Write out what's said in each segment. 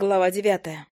Глава девятая.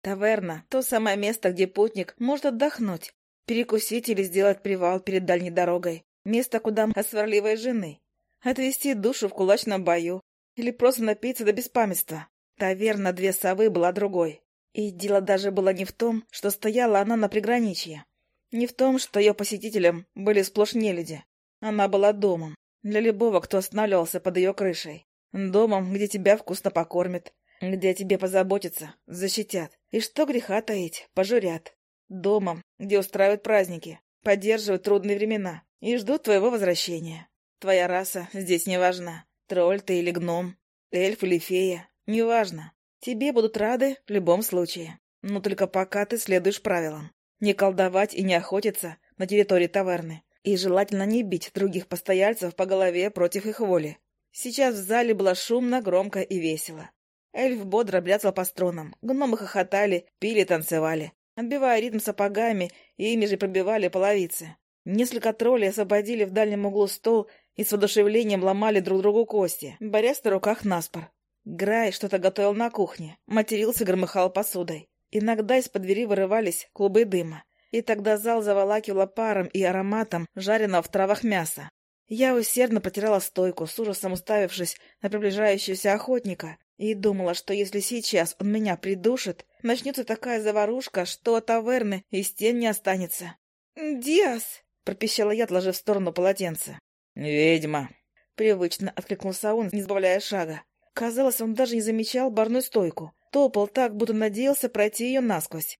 Таверна — то самое место, где путник может отдохнуть, перекусить или сделать привал перед дальней дорогой. Место, куда от жены. Отвести душу в кулачном бою. Или просто напиться до беспамятства. Таверна «Две совы» была другой. И дело даже было не в том, что стояла она на приграничье. Не в том, что ее посетителям были сплошь нелюди. Она была домом. Для любого, кто останавливался под ее крышей. Домом, где тебя вкусно покормят, где о тебе позаботятся, защитят. И что греха таить, пожурят. Домом, где устраивают праздники, поддерживают трудные времена и ждут твоего возвращения. Твоя раса здесь не важна. Тролль ты или гном, эльф или фея, неважно. Тебе будут рады в любом случае. Но только пока ты следуешь правилам. Не колдовать и не охотиться на территории таверны. И желательно не бить других постояльцев по голове против их воли. Сейчас в зале было шумно, громко и весело. Эльф бодро бряцал по струнам, гномы хохотали, пили, танцевали, отбивая ритм сапогами, и ими же пробивали половицы. Несколько троллей освободили в дальнем углу стол и с воодушевлением ломали друг другу кости, борясь на руках наспор. Грай что-то готовил на кухне, матерился, громыхал посудой. Иногда из-под двери вырывались клубы дыма, и тогда зал заволакивало паром и ароматом жареного в травах мяса. Я усердно протирала стойку, с ужасом уставившись на приближающегося охотника, и думала, что если сейчас он меня придушит, начнется такая заварушка, что от таверны и стен не останется. «Диас!» — пропищала я, отложив в сторону полотенце. «Ведьма!» — привычно откликнулся он, не сбавляя шага. Казалось, он даже не замечал барную стойку. Топал так, будто надеялся пройти ее насквозь.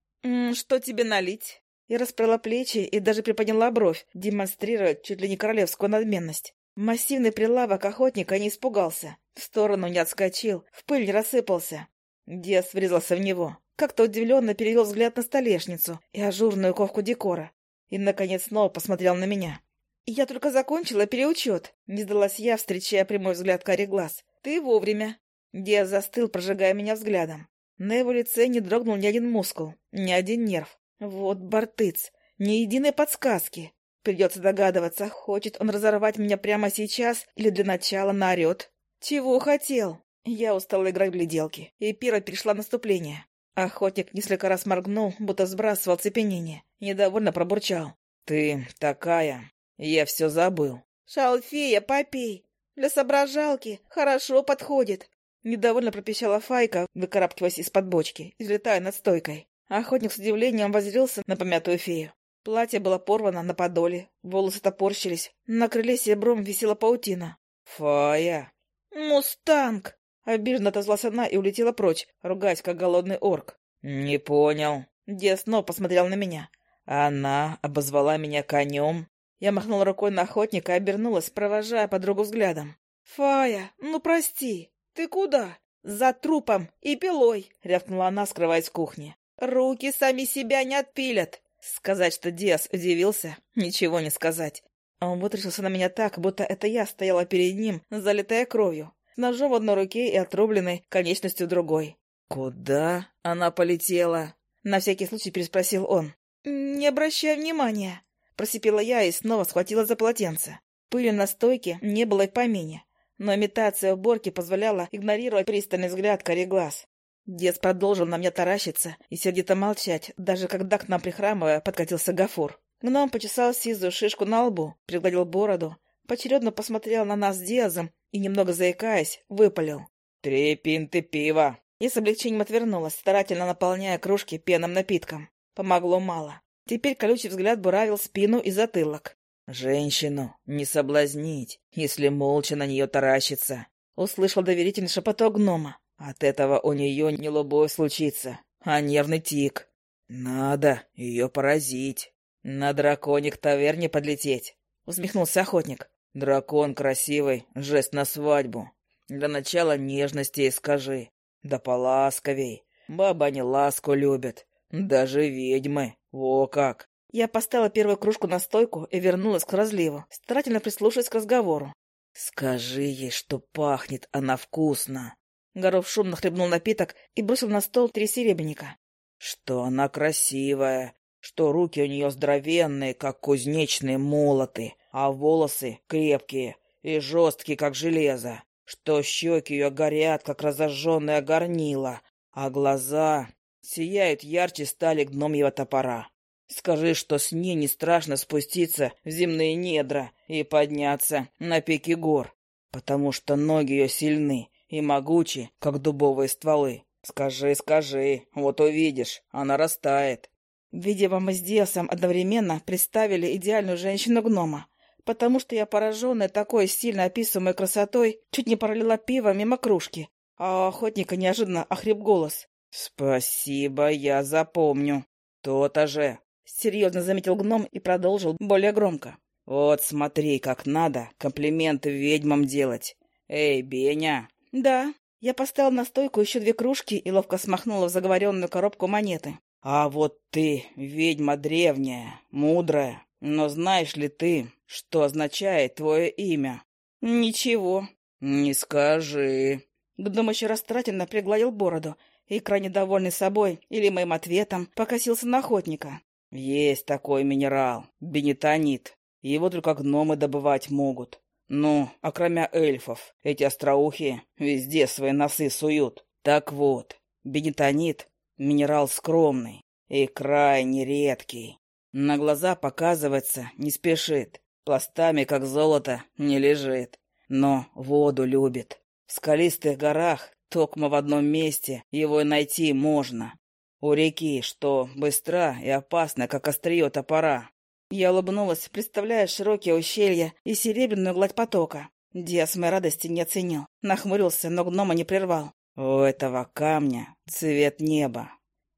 «Что тебе налить?» Я расправила плечи и даже приподняла бровь, демонстрируя чуть ли не королевскую надменность. Массивный прилавок охотника не испугался. В сторону не отскочил, в пыль не рассыпался. Диас врезался в него. Как-то удивленно перевел взгляд на столешницу и ажурную ковку декора. И, наконец, снова посмотрел на меня. «Я только закончила переучет», — не сдалась я, встречая прямой взгляд карий глаз. «Ты вовремя». Диас застыл, прожигая меня взглядом. На его лице не дрогнул ни один мускул, ни один нерв. Вот бортыц, ни единой подсказки. Придется догадываться, хочет он разорвать меня прямо сейчас или для начала наорет. Чего хотел? Я устала играть в гляделки, и Пира перешла наступление. Охотник несколько раз моргнул, будто сбрасывал цепенение. Недовольно пробурчал. «Ты такая. Я все забыл». «Шалфея, попей. Для соображалки хорошо подходит». Недовольно пропищала Файка, выкарабкиваясь из-под бочки, излетая над стойкой. Охотник с удивлением воззрился на помятую фею. Платье было порвано на подоле, волосы топорщились, на крыле серебром висела паутина. «Фая!» «Мустанг!» Обиженно отозвалась она и улетела прочь, ругаясь, как голодный орк. «Не понял». Дед снова посмотрел на меня. «Она обозвала меня конем?» Я махнула рукой на охотника и обернулась, провожая подругу взглядом. «Фая, ну прости, ты куда?» «За трупом и пилой!» — рявкнула она, скрываясь в кухне. Руки сами себя не отпилят. Сказать, что Диас удивился, ничего не сказать. Он вытрясился на меня так, будто это я стояла перед ним, залитая кровью, с ножом в одной руке и отрубленной конечностью другой. «Куда она полетела?» — на всякий случай переспросил он. «Не обращай внимания», — просипела я и снова схватила за полотенце. Пыли на стойке не было и помине, но имитация уборки позволяла игнорировать пристальный взгляд кори глаз. Дед продолжил на меня таращиться и сердито молчать, даже когда к нам, прихрамывая, подкатился Гафур. Гном почесал сизую шишку на лбу, пригладил бороду, поочередно посмотрел на нас с Диазом и, немного заикаясь, выпалил. «Три пинты пива!» И с облегчением отвернулась, старательно наполняя кружки пенным напитком. Помогло мало. Теперь колючий взгляд буравил спину и затылок. «Женщину не соблазнить, если молча на нее таращится!» Услышал доверительный шепоток гнома. От этого у нее не любовь случится, а нервный тик. Надо ее поразить. На драконе к таверне подлететь, — усмехнулся охотник. Дракон красивый, жест на свадьбу. Для начала нежности скажи. Да поласковей. Баба не ласку любят. Даже ведьмы. Во как. Я поставила первую кружку на стойку и вернулась к разливу, старательно прислушиваясь к разговору. «Скажи ей, что пахнет она вкусно!» Горов шумно хлебнул напиток и бросил на стол три серебряника. «Что она красивая, что руки у нее здоровенные, как кузнечные молоты, а волосы крепкие и жесткие, как железо, что щеки ее горят, как разожженное горнило, а глаза сияют ярче стали гномьего топора. Скажи, что с ней не страшно спуститься в земные недра и подняться на пики гор, потому что ноги ее сильны и могучи, как дубовые стволы. Скажи, скажи, вот увидишь, она растает. Видимо, мы с Диасом одновременно представили идеальную женщину-гнома, потому что я, пораженная такой сильно описываемой красотой, чуть не пролила пиво мимо кружки, а у охотника неожиданно охрип голос. «Спасибо, я запомню. То-то же!» — серьезно заметил гном и продолжил более громко. «Вот смотри, как надо комплименты ведьмам делать. Эй, Беня!» «Да». Я поставила на стойку еще две кружки и ловко смахнула в заговоренную коробку монеты. «А вот ты ведьма древняя, мудрая. Но знаешь ли ты, что означает твое имя?» «Ничего». «Не скажи». Гном еще растратенно пригладил бороду и, крайне довольный собой или моим ответом, покосился на охотника. «Есть такой минерал, бенетонит. Его только гномы добывать могут. Ну, а кроме эльфов, эти остроухи везде свои носы суют. Так вот, бенетонит — минерал скромный и крайне редкий. На глаза показывается, не спешит, пластами, как золото, не лежит, но воду любит. В скалистых горах, токмо в одном месте, его и найти можно. У реки, что быстра и опасна, как острие топора. Я улыбнулась, представляя широкие ущелья и серебряную гладь потока. Диас моей радости не оценил. Нахмурился, но гнома не прервал. У этого камня цвет неба.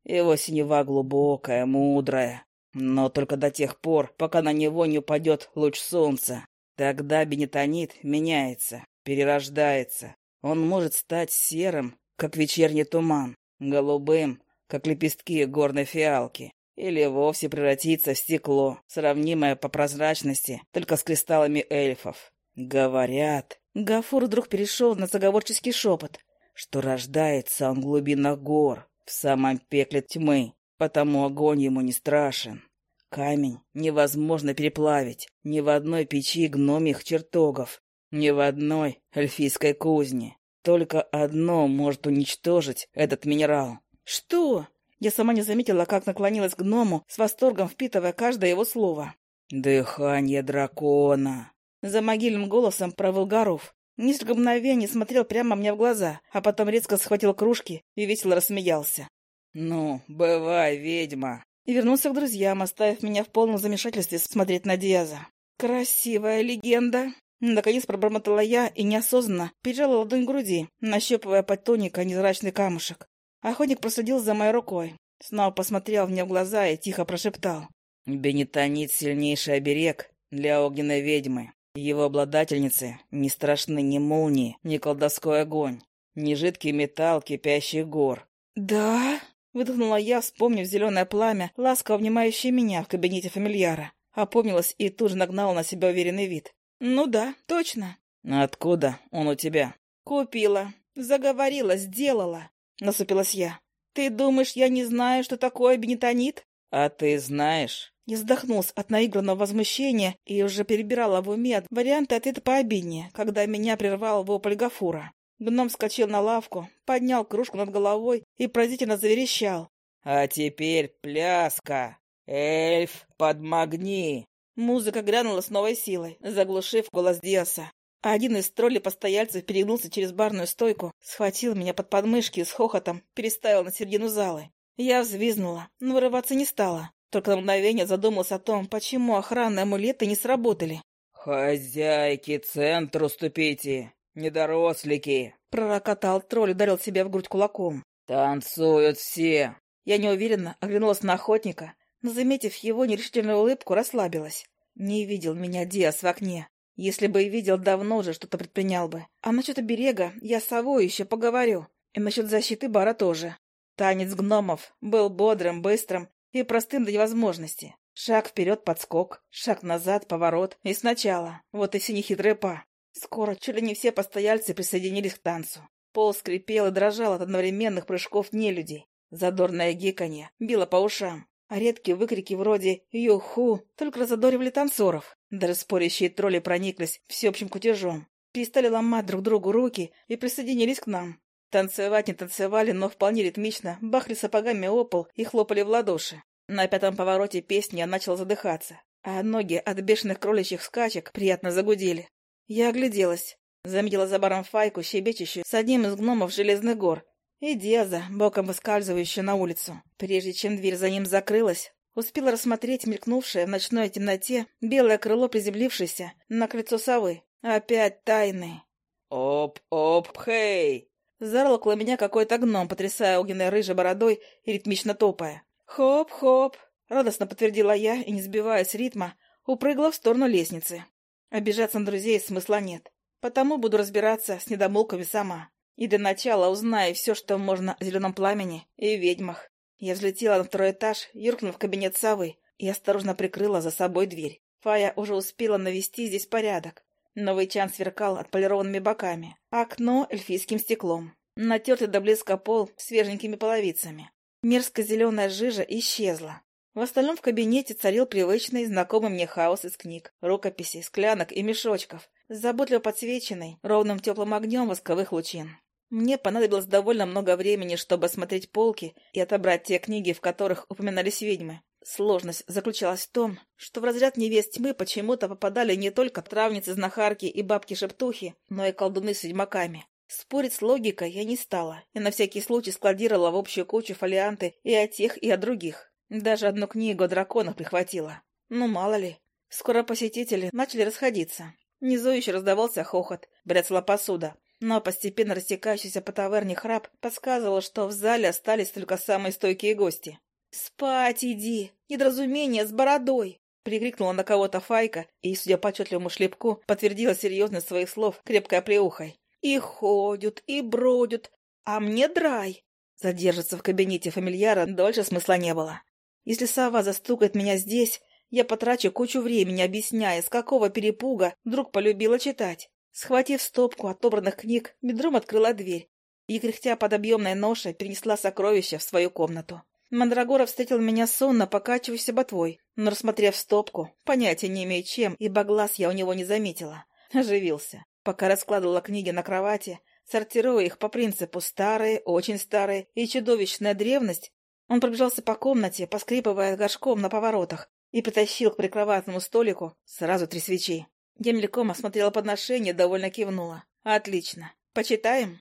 Его синева глубокая, мудрая. Но только до тех пор, пока на него не упадет луч солнца. Тогда бенетонит меняется, перерождается. Он может стать серым, как вечерний туман, голубым, как лепестки горной фиалки, или вовсе превратиться в стекло, сравнимое по прозрачности только с кристаллами эльфов. Говорят, Гафур вдруг перешел на заговорческий шепот, что рождается он в глубинах гор, в самом пекле тьмы, потому огонь ему не страшен. Камень невозможно переплавить ни в одной печи гномих чертогов, ни в одной эльфийской кузне. Только одно может уничтожить этот минерал. «Что?» Я сама не заметила, как наклонилась к гному, с восторгом впитывая каждое его слово. «Дыхание дракона!» За могильным голосом провыл Гаров. Несколько мгновений смотрел прямо мне в глаза, а потом резко схватил кружки и весело рассмеялся. «Ну, бывай, ведьма!» И вернулся к друзьям, оставив меня в полном замешательстве смотреть на Диаза. «Красивая легенда!» Наконец пробормотала я и неосознанно прижала ладонь к груди, нащупывая под тоникой невзрачный камушек. Охотник проследил за моей рукой, снова посмотрел мне в глаза и тихо прошептал. «Бенетонит — сильнейший оберег для огненной ведьмы. Его обладательнице не страшны ни молнии, ни колдовской огонь, ни жидкий металл кипящих гор». «Да?» — выдохнула я, вспомнив зеленое пламя, ласково обнимающее меня в кабинете фамильяра. Опомнилась и тут же нагнала на себя уверенный вид. «Ну да, точно». «Откуда он у тебя?» «Купила. Заговорила, сделала. — насупилась я. «Ты думаешь, я не знаю, что такое бенетонит?» «А ты знаешь?» Я вздохнулся от наигранного возмущения и уже перебирала в уме варианты ответа пообиднее, когда меня прервал вопль Гафура. Гном вскочил на лавку, поднял кружку над головой и поразительно заверещал. «А теперь пляска! Эльф, подмогни!» Музыка грянула с новой силой, заглушив голос Диаса а один из троллей-постояльцев перегнулся через барную стойку, схватил меня под подмышки и с хохотом переставил на середину залы. Я взвизнула, но вырываться не стала. Только на мгновение задумалась о том, почему охранные амулеты не сработали. «Хозяйки, центр уступите! Недорослики!» Пророкотал тролль, ударил себя в грудь кулаком. «Танцуют все!» Я неуверенно оглянулась на охотника, но, заметив его нерешительную улыбку, расслабилась. Не видел меня Диас в окне. Если бы и видел, давно уже что-то предпринял бы. А насчет оберега я с совой еще поговорю. И насчет защиты бара тоже. Танец гномов был бодрым, быстрым и простым до невозможности. Шаг вперед, подскок, шаг назад, поворот. И сначала. Вот и все нехитрые па. Скоро чуть ли не все постояльцы присоединились к танцу. Пол скрипел и дрожал от одновременных прыжков нелюдей. Задорное гиканье било по ушам а редкие выкрики вроде «Юху» только разодоривали танцоров. Даже спорящие тролли прониклись всеобщим кутежом, перестали ломать друг другу руки и присоединились к нам. Танцевать не танцевали, но вполне ритмично бахли сапогами о пол и хлопали в ладоши. На пятом повороте песни я начал задыхаться, а ноги от бешеных кроличьих скачек приятно загудели. Я огляделась. Заметила за баром Файку, щебечущую с одним из гномов Железных гор, и Деза, боком выскальзывающую на улицу. Прежде чем дверь за ним закрылась, успела рассмотреть мелькнувшее в ночной темноте белое крыло, приземлившееся на крыльцо совы. Опять тайны. «Оп-оп-хей!» Заорал около меня какой-то гном, потрясая огненной рыжей бородой и ритмично топая. «Хоп-хоп!» — радостно подтвердила я и, не сбиваясь с ритма, упрыгла в сторону лестницы. Обижаться на друзей смысла нет, потому буду разбираться с недомолками сама. И для начала узнаю все, что можно о зеленом пламени и ведьмах. Я взлетела на второй этаж, юркнула в кабинет совы и осторожно прикрыла за собой дверь. Фая уже успела навести здесь порядок. Новый чан сверкал отполированными боками, окно эльфийским стеклом. Натертый до блеска пол свеженькими половицами. Мерзкая зеленая жижа исчезла. В остальном в кабинете царил привычный, знакомый мне хаос из книг, рукописей, склянок и мешочков, заботливо подсвеченный ровным теплым огнем восковых лучин. Мне понадобилось довольно много времени, чтобы осмотреть полки и отобрать те книги, в которых упоминались ведьмы. Сложность заключалась в том, что в разряд невест тьмы почему-то попадали не только травницы-знахарки и бабки-шептухи, но и колдуны с ведьмаками. Спорить с логикой я не стала, и на всякий случай складировала в общую кучу фолианты и о тех, и о других. Даже одну книгу о драконах прихватила. Ну, мало ли. Скоро посетители начали расходиться. Внизу еще раздавался хохот, бряцала посуда. Но постепенно растекающийся по таверне храп подсказывал, что в зале остались только самые стойкие гости. «Спать иди! Недоразумение с бородой!» Прикрикнула на кого-то Файка и, судя по отчетливому шлепку, подтвердила серьезность своих слов крепкой оплеухой. «И ходят, и бродят, а мне драй!» Задержаться в кабинете фамильяра дольше смысла не было. Если сова застукает меня здесь, я потрачу кучу времени, объясняя, с какого перепуга вдруг полюбила читать. Схватив стопку отобранных книг, бедром открыла дверь и, кряхтя под объемной ношей, перенесла сокровища в свою комнату. Мандрагора встретил меня сонно, покачиваясь ботвой, но, рассмотрев стопку, понятия не имея чем, ибо глаз я у него не заметила. Оживился. Пока раскладывала книги на кровати, сортируя их по принципу «старые», «очень старые» и «чудовищная древность», он пробежался по комнате, поскрипывая горшком на поворотах, и притащил к прикроватному столику сразу три свечи. Я мельком осмотрела подношение, довольно кивнула. «Отлично. Почитаем?»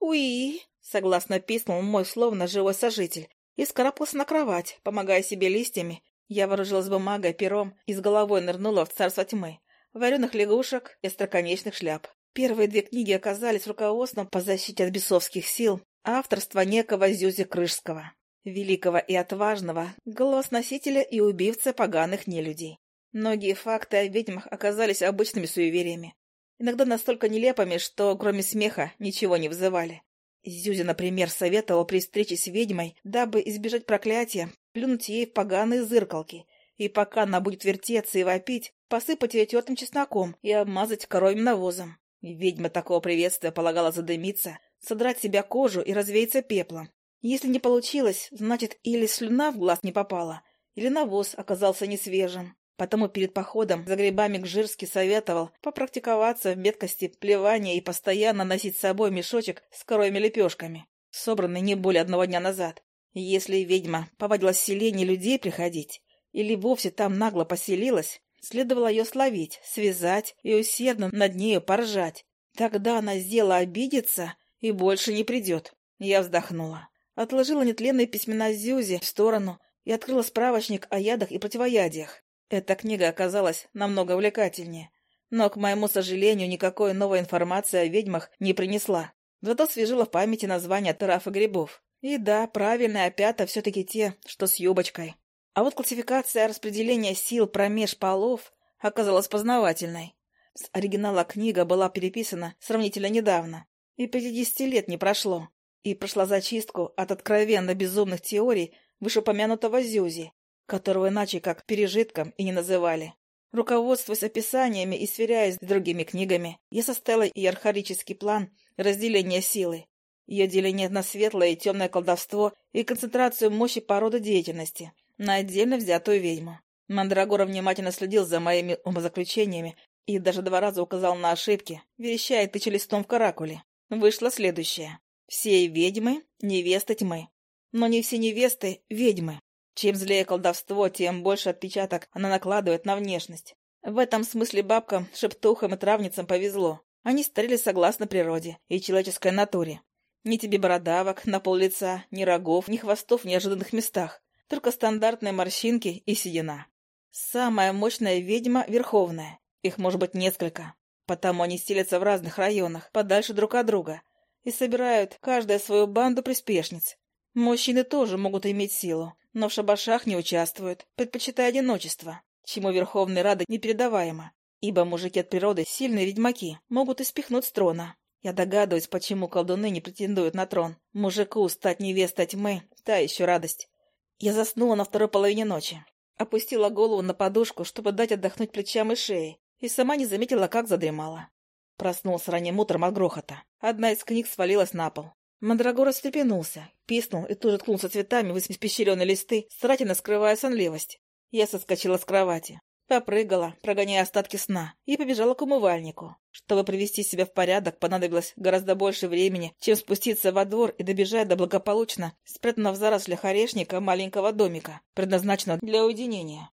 «Уи!» — согласно писнул мой словно живой сожитель, и скарабкался на кровать, помогая себе листьями. Я вооружилась бумагой, пером и с головой нырнула в царство тьмы, вареных лягушек и остроконечных шляп. Первые две книги оказались руководством по защите от бесовских сил авторства некого Зюзи Крышского, великого и отважного голосносителя и убивца поганых нелюдей. Многие факты о ведьмах оказались обычными суевериями, иногда настолько нелепыми, что кроме смеха ничего не вызывали. Зюзя, например, советовал при встрече с ведьмой, дабы избежать проклятия, плюнуть ей в поганые зыркалки, и пока она будет вертеться и вопить, посыпать ее тертым чесноком и обмазать коровьим навозом. Ведьма такого приветствия полагала задымиться, содрать себя кожу и развеяться пеплом. Если не получилось, значит, или слюна в глаз не попала, или навоз оказался несвежим. Потому перед походом за грибами Гжирский советовал попрактиковаться в меткости плевания и постоянно носить с собой мешочек с коровьими лепешками, собранный не более одного дня назад. Если ведьма повадилась в селение людей приходить, или вовсе там нагло поселилась, следовало ее словить, связать и усердно над нею поржать. Тогда она сделала обидеться и больше не придет. Я вздохнула. Отложила нетленные письмена Зюзи в сторону и открыла справочник о ядах и противоядиях. Эта книга оказалась намного увлекательнее, но, к моему сожалению, никакой новой информации о ведьмах не принесла. Зато свежила в памяти названия трав и грибов. И да, правильные опята все-таки те, что с юбочкой. А вот классификация распределения сил промеж полов оказалась познавательной. С оригинала книга была переписана сравнительно недавно, и 50 лет не прошло, и прошла зачистку от откровенно безумных теорий вышеупомянутого Зюзи, которого иначе как пережитком и не называли. Руководствуясь описаниями и сверяясь с другими книгами, я составила иерархический план разделения силы, ее деление на светлое и темное колдовство и концентрацию мощи породы деятельности на отдельно взятую ведьму. Мандрагора внимательно следил за моими умозаключениями и даже два раза указал на ошибки, верещая тыча листом в каракуле. Вышло следующее. Все ведьмы — невесты тьмы. Но не все невесты — ведьмы. Чем злее колдовство, тем больше отпечаток она накладывает на внешность. В этом смысле бабкам, шептухам и травницам повезло. Они старели согласно природе и человеческой натуре. Ни тебе бородавок на пол лица, ни рогов, ни хвостов в неожиданных местах. Только стандартные морщинки и седина. Самая мощная ведьма — Верховная. Их может быть несколько. Потому они стелятся в разных районах, подальше друг от друга, и собирают каждая свою банду приспешниц. Мужчины тоже могут иметь силу, но в шабашах не участвуют, предпочитая одиночество, чему Верховный рады непередаваемо, ибо мужики от природы сильные ведьмаки могут испихнуть с трона. Я догадываюсь, почему колдуны не претендуют на трон. Мужику стать невестой тьмы — та еще радость. Я заснула на второй половине ночи. Опустила голову на подушку, чтобы дать отдохнуть плечам и шее, и сама не заметила, как задремала. Проснулся ранним утром от грохота. Одна из книг свалилась на пол. Мандрагор встрепенулся, писнул и тут же ткнулся цветами в испещренные листы, старательно скрывая сонливость. Я соскочила с кровати. Попрыгала, прогоняя остатки сна, и побежала к умывальнику. Чтобы привести себя в порядок, понадобилось гораздо больше времени, чем спуститься во двор и добежать до благополучно спрятанного в зарослях орешника маленького домика, предназначенного для уединения.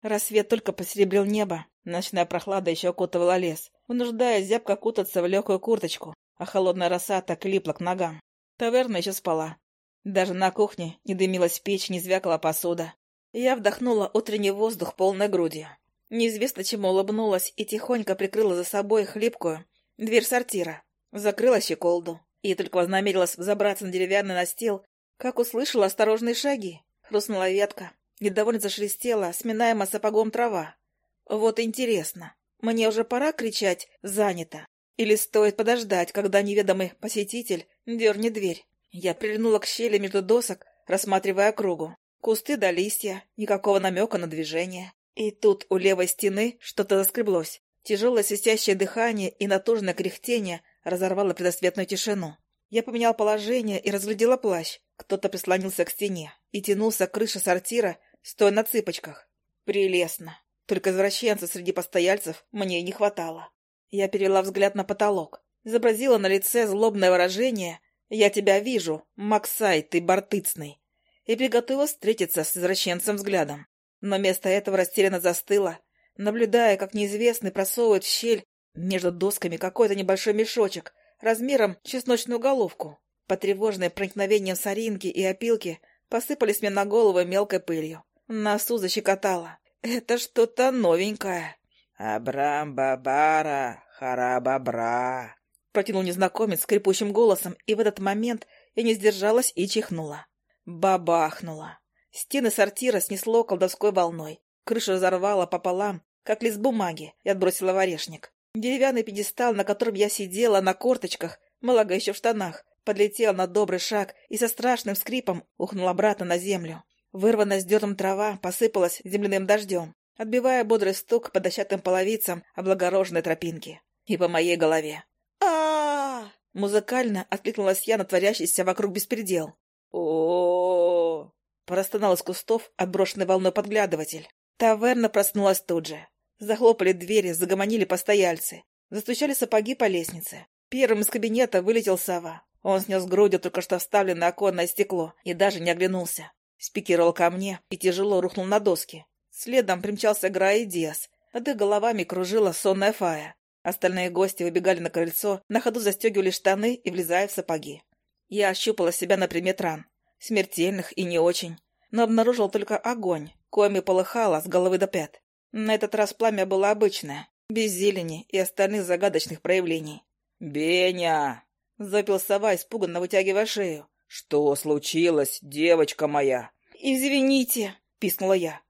Рассвет только посеребрил небо, ночная прохлада еще окутывала лес, вынуждая зябко кутаться в легкую курточку, а холодная роса так липла к ногам. Таверна еще спала. Даже на кухне не дымилась печь, не звякала посуда. Я вдохнула утренний воздух полной грудью. Неизвестно чему улыбнулась и тихонько прикрыла за собой хлипкую дверь сортира. Закрыла щеколду и только вознамерилась забраться на деревянный настил, как услышала осторожные шаги. Хрустнула ветка, недовольно зашелестела, сминаемо сапогом трава. Вот интересно, мне уже пора кричать «занято» или стоит подождать, когда неведомый посетитель дернет дверь? Я прильнула к щели между досок, рассматривая кругу. Кусты да листья, никакого намека на движение. И тут у левой стены что-то заскреблось. Тяжелое свистящее дыхание и натужное кряхтение разорвало предосветную тишину. Я поменял положение и разглядела плащ. Кто-то прислонился к стене и тянулся к крыше сортира, стоя на цыпочках. Прелестно. Только извращенца среди постояльцев мне не хватало. Я перевела взгляд на потолок. Изобразила на лице злобное выражение «Я тебя вижу, Максай, ты бортыцный» и приготовилась встретиться с извращенцем взглядом. Но вместо этого растерянно застыла, наблюдая, как неизвестный просовывает в щель между досками какой-то небольшой мешочек размером чесночную головку. Потревоженные проникновением соринки и опилки посыпались мне на голову мелкой пылью. Носу защекотало. Это что-то новенькое. «Абрам-бабара, харабабра», — протянул незнакомец скрипучим голосом, и в этот момент я не сдержалась и чихнула. Бабахнуло. Стены сортира снесло колдовской волной. Крышу разорвало пополам, как лист бумаги, и отбросила в орешник. Деревянный пьедестал, на котором я сидела на корточках, малага еще в штанах, подлетел на добрый шаг и со страшным скрипом ухнул обратно на землю. Вырванная с дерном трава посыпалась земляным дождем, отбивая бодрый стук по дощатым половицам облагороженной тропинки. И по моей голове. а Музыкально откликнулась я на творящийся вокруг беспредел о простонал из кустов отброшенный волной подглядыватель. Таверна проснулась тут же. Захлопали двери, загомонили постояльцы. Застучали сапоги по лестнице. Первым из кабинета вылетел сова. Он снес грудью только что вставленное оконное стекло и даже не оглянулся. Спикировал ко мне и тяжело рухнул на доски. Следом примчался Гра и Диас. Над их головами кружила сонная фая. Остальные гости выбегали на крыльцо, на ходу застегивали штаны и влезая в сапоги. Я ощупала себя на предмет ран. Смертельных и не очень. Но обнаружил только огонь, коими полыхало с головы до пят. На этот раз пламя было обычное, без зелени и остальных загадочных проявлений. «Беня!» — запил сова, испуганно вытягивая шею. «Что случилось, девочка моя?» «Извините!» — пискнула я.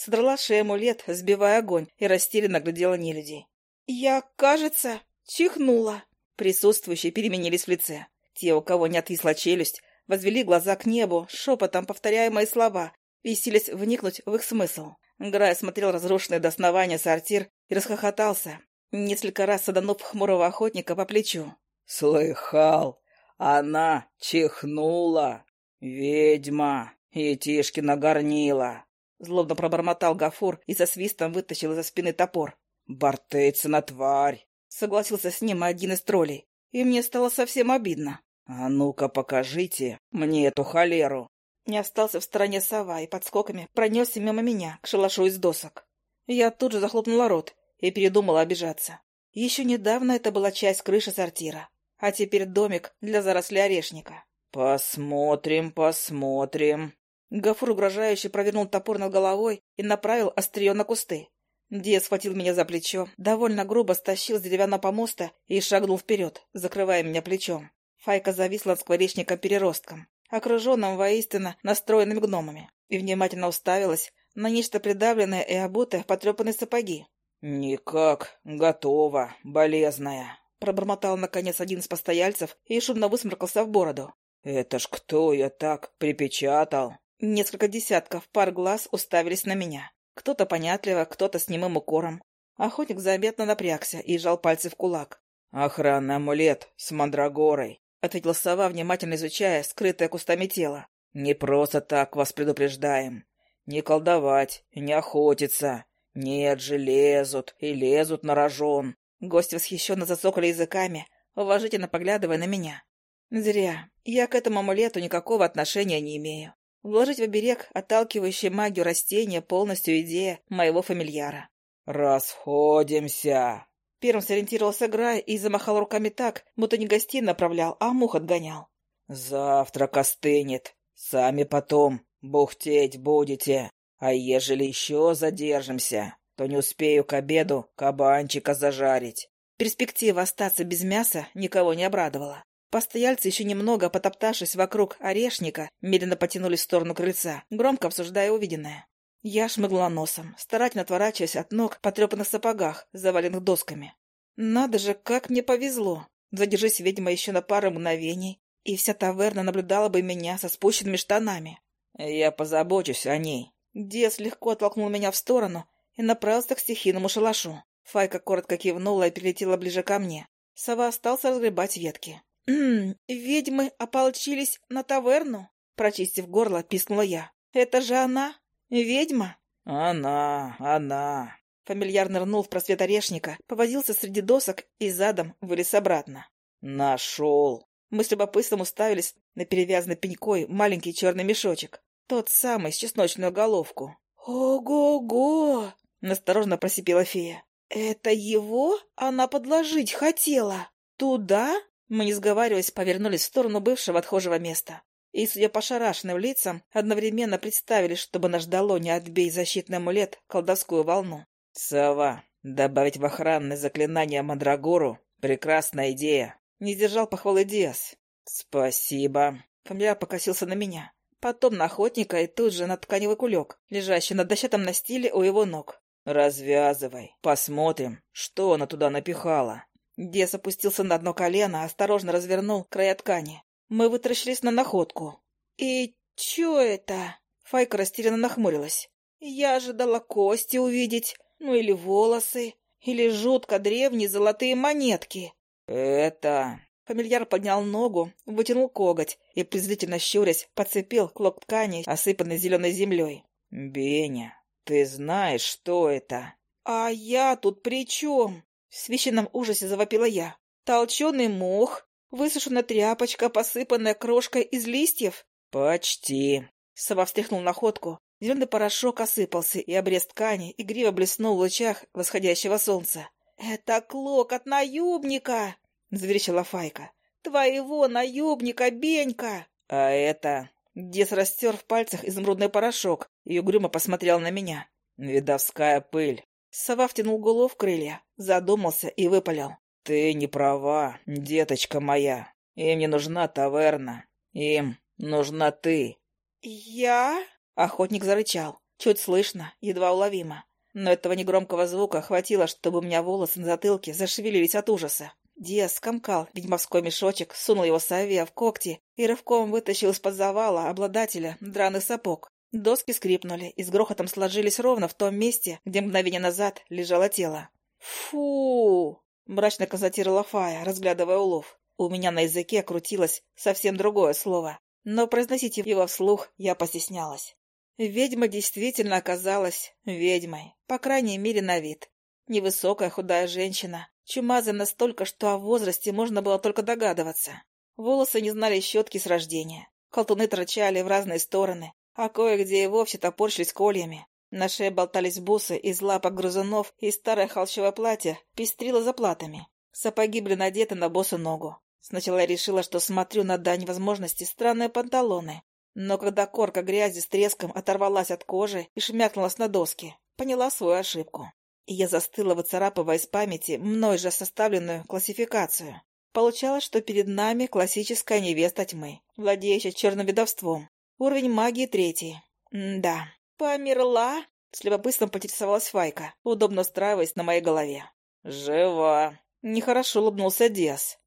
Содрала шею амулет, сбивая огонь, и растерянно глядела нелюдей. «Я, кажется, чихнула». Присутствующие переменились в лице. Те, у кого не отвисла челюсть, возвели глаза к небу, шепотом повторяя мои слова, и вникнуть в их смысл. Грай смотрел разрушенный до основания сортир и расхохотался, несколько раз саданув хмурого охотника по плечу. «Слыхал! Она чихнула! Ведьма! И Тишкина горнила!» Злобно пробормотал Гафур и со свистом вытащил из-за спины топор. «Бортыцына тварь!» Согласился с ним один из троллей, и мне стало совсем обидно. «А ну-ка покажите мне эту холеру!» Не остался в стороне сова и подскоками пронесся мимо меня к шалашу из досок. Я тут же захлопнула рот и передумала обижаться. Еще недавно это была часть крыши сортира, а теперь домик для заросли орешника. «Посмотрим, посмотрим». Гафур угрожающе провернул топор над головой и направил острие на кусты. Дед схватил меня за плечо, довольно грубо стащил с деревянного помоста и шагнул вперед, закрывая меня плечом. Файка зависла над скворечником переростком, окруженным воистину настроенными гномами, и внимательно уставилась на нечто придавленное и обутое в потрепанные сапоги. «Никак, готово, болезная», — пробормотал наконец один из постояльцев и шумно высморкался в бороду. «Это ж кто я так припечатал?» Несколько десятков пар глаз уставились на меня. Кто-то понятливо, кто-то с немым укором. Охотник заметно напрягся и сжал пальцы в кулак. «Охранный амулет с мандрагорой», — ответила сова, внимательно изучая скрытое кустами тело. «Не просто так вас предупреждаем. Не колдовать, не охотиться. Нет же, лезут и лезут на рожон». Гости восхищенно зацокали языками, уважительно поглядывая на меня. «Зря. Я к этому амулету никакого отношения не имею. Вложить в оберег, отталкивающий магию растения, полностью идея моего фамильяра. «Расходимся!» Первым сориентировался Грай и замахал руками так, будто не гостей направлял, а мух отгонял. «Завтрак остынет. Сами потом бухтеть будете. А ежели еще задержимся, то не успею к обеду кабанчика зажарить». Перспектива остаться без мяса никого не обрадовала. Постояльцы, еще немного потоптавшись вокруг орешника, медленно потянулись в сторону крыльца, громко обсуждая увиденное. Я шмыгла носом, старательно отворачиваясь от ног потрепанных сапогах, заваленных досками. Надо же, как мне повезло! Задержись, видимо, еще на пару мгновений, и вся таверна наблюдала бы меня со спущенными штанами. Я позабочусь о ней. Дед легко оттолкнул меня в сторону и направился к стихийному шалашу. Файка коротко кивнула и перелетела ближе ко мне. Сова остался разгребать ветки. «М -м, ведьмы ополчились на таверну?» Прочистив горло, пискнула я. «Это же она? Ведьма?» «Она, она!» Фамильяр нырнул в просвет орешника, повозился среди досок и задом вылез обратно. «Нашел!» Мы с любопытством уставились на перевязанный пенькой маленький черный мешочек. Тот самый, с чесночную головку. «Ого-го!» — насторожно просипела фея. «Это его она подложить хотела? Туда?» Мы, не сговариваясь, повернулись в сторону бывшего отхожего места. И, судя по шарашенным лицам, одновременно представили, чтобы наш Долоне отбей защитный амулет колдовскую волну. «Сова, добавить в охранное заклинание Мандрагору — прекрасная идея!» Не сдержал похвалы Диас. «Спасибо!» Фамильяр покосился на меня. Потом на охотника и тут же на тканевый кулек, лежащий на дощатом настиле у его ног. «Развязывай, посмотрим, что она туда напихала». Дес опустился на одно колено, осторожно развернул края ткани. Мы вытаращились на находку. «И чё это?» Файка растерянно нахмурилась. «Я ожидала кости увидеть, ну или волосы, или жутко древние золотые монетки». «Это...» Фамильяр поднял ногу, вытянул коготь и, презрительно щурясь, подцепил клок ткани, осыпанный зеленой землей. «Беня, ты знаешь, что это?» «А я тут при чем?» В священном ужасе завопила я. Толченый мох, высушенная тряпочка, посыпанная крошкой из листьев. Почти. Сова встряхнул находку. Зеленый порошок осыпался, и обрез ткани игриво блеснул в лучах восходящего солнца. «Это клок от наюбника!» — заверещала Файка. «Твоего наюбника, Бенька!» «А это...» Дес растер в пальцах изумрудный порошок и угрюмо посмотрел на меня. «Видовская пыль. Сова втянул голову в крылья, задумался и выпалил. «Ты не права, деточка моя. Им не нужна таверна. Им нужна ты». «Я?» — охотник зарычал. Чуть слышно, едва уловимо. Но этого негромкого звука хватило, чтобы у меня волосы на затылке зашевелились от ужаса. Диас скомкал ведьмовской мешочек, сунул его сове в когти и рывком вытащил из-под завала обладателя драных сапог. Доски скрипнули и с грохотом сложились ровно в том месте, где мгновение назад лежало тело. «Фу!» — мрачно констатировала Фая, разглядывая улов. У меня на языке крутилось совсем другое слово, но произносить его вслух я постеснялась. Ведьма действительно оказалась ведьмой, по крайней мере, на вид. Невысокая худая женщина, чумазая настолько, что о возрасте можно было только догадываться. Волосы не знали щетки с рождения. Колтуны торчали в разные стороны, а кое-где и вовсе топорщились кольями. На шее болтались бусы из лапок грызунов, и старое холщевое платье пестрило заплатами. Сапоги были надеты на босу ногу. Сначала я решила, что смотрю на дань возможности странные панталоны. Но когда корка грязи с треском оторвалась от кожи и шмякнулась на доски, поняла свою ошибку. И я застыла, выцарапывая из памяти мной же составленную классификацию. Получалось, что перед нами классическая невеста тьмы, владеющая черным ведовством. Уровень магии третий. М да. «Померла?» — с любопытством поинтересовалась Файка, удобно устраиваясь на моей голове. «Жива!» — нехорошо улыбнулся Диас.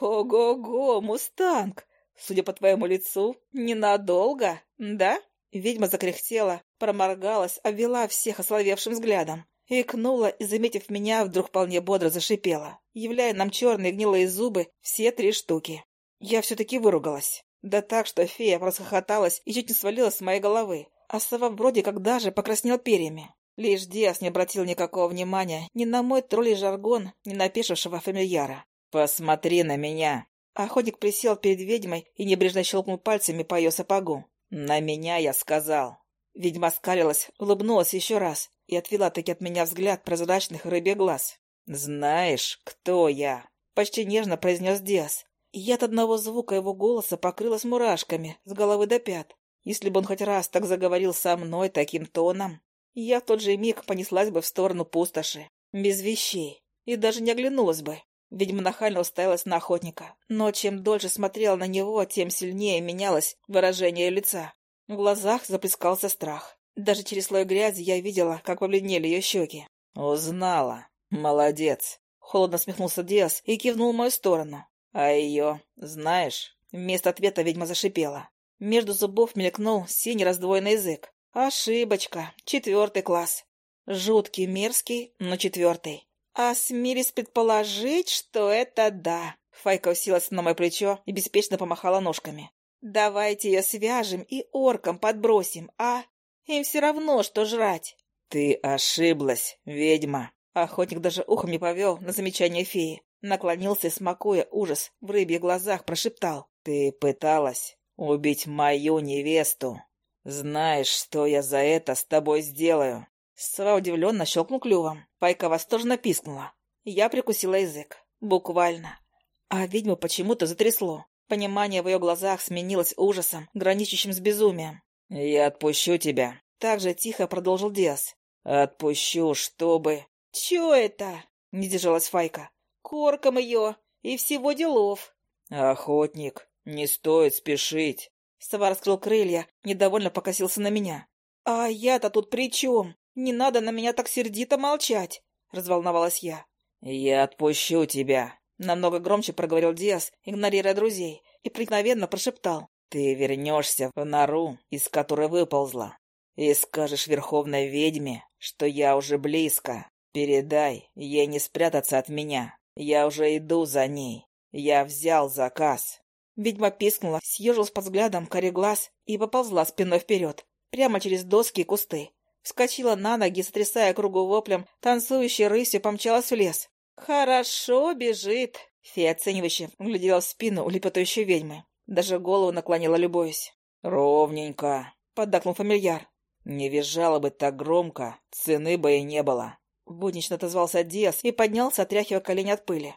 «Ого-го, мустанг! Судя по твоему лицу, ненадолго, да?» Ведьма закряхтела, проморгалась, обвела всех ословевшим взглядом. Икнула и, заметив меня, вдруг вполне бодро зашипела, являя нам черные гнилые зубы все три штуки. Я все-таки выругалась. Да так, что фея расхохоталась и чуть не свалилась с моей головы, а сова вроде как даже покраснел перьями. Лишь Диас не обратил никакого внимания ни на мой троллей жаргон, ни на пешившего фамильяра. «Посмотри на меня!» Охотник присел перед ведьмой и небрежно щелкнул пальцами по ее сапогу. «На меня, я сказал!» Ведьма скалилась, улыбнулась еще раз и отвела таки от меня взгляд прозрачных рыбьих глаз. «Знаешь, кто я?» — почти нежно произнес Диас. Я от одного звука его голоса покрылась мурашками с головы до пят. Если бы он хоть раз так заговорил со мной таким тоном, я в тот же миг понеслась бы в сторону пустоши, без вещей, и даже не оглянулась бы. Ведьма нахально уставилась на охотника, но чем дольше смотрела на него, тем сильнее менялось выражение лица. В глазах заплескался страх. Даже через слой грязи я видела, как побледнели ее щеки. «Узнала. Молодец!» Холодно смехнулся Диас и кивнул в мою сторону. «А ее знаешь?» Вместо ответа ведьма зашипела. Между зубов мелькнул синий раздвоенный язык. Ошибочка. Четвертый класс. Жуткий, мерзкий, но четвертый. А смирись предположить, что это да. Файка уселась на мое плечо и беспечно помахала ножками. Давайте ее свяжем и оркам подбросим, а? Им все равно, что жрать. Ты ошиблась, ведьма. Охотник даже ухом не повел на замечание феи. Наклонился смакуя ужас, в рыбьих глазах прошептал. Ты пыталась убить мою невесту. Знаешь, что я за это с тобой сделаю? Сова удивленно щелкнул клювом. Пайка восторженно пискнула. Я прикусила язык. Буквально. А ведьму почему-то затрясло. Понимание в ее глазах сменилось ужасом, граничащим с безумием. «Я отпущу тебя», — так же тихо продолжил Диас. «Отпущу, чтобы...» «Чё это?» — не держалась Файка. «Корком ее и всего делов». «Охотник, не стоит спешить». Сова раскрыл крылья, недовольно покосился на меня. «А я-то тут при чем? Не надо на меня так сердито молчать!» — разволновалась я. «Я отпущу тебя», Намного громче проговорил Диас, игнорируя друзей, и проникновенно прошептал. «Ты вернешься в нору, из которой выползла, и скажешь Верховной Ведьме, что я уже близко. Передай, ей не спрятаться от меня. Я уже иду за ней. Я взял заказ». Ведьма пискнула, съежилась под взглядом кори глаз и поползла спиной вперед, прямо через доски и кусты. Вскочила на ноги, сотрясая кругу воплем, танцующей рысью помчалась в лес. «Хорошо бежит!» Фея оценивающе глядела в спину улепетающей ведьмы. Даже голову наклонила, любуясь. «Ровненько!» — поддакнул фамильяр. «Не визжала бы так громко, цены бы и не было!» Буднично отозвался Диас и поднялся, отряхивая колени от пыли.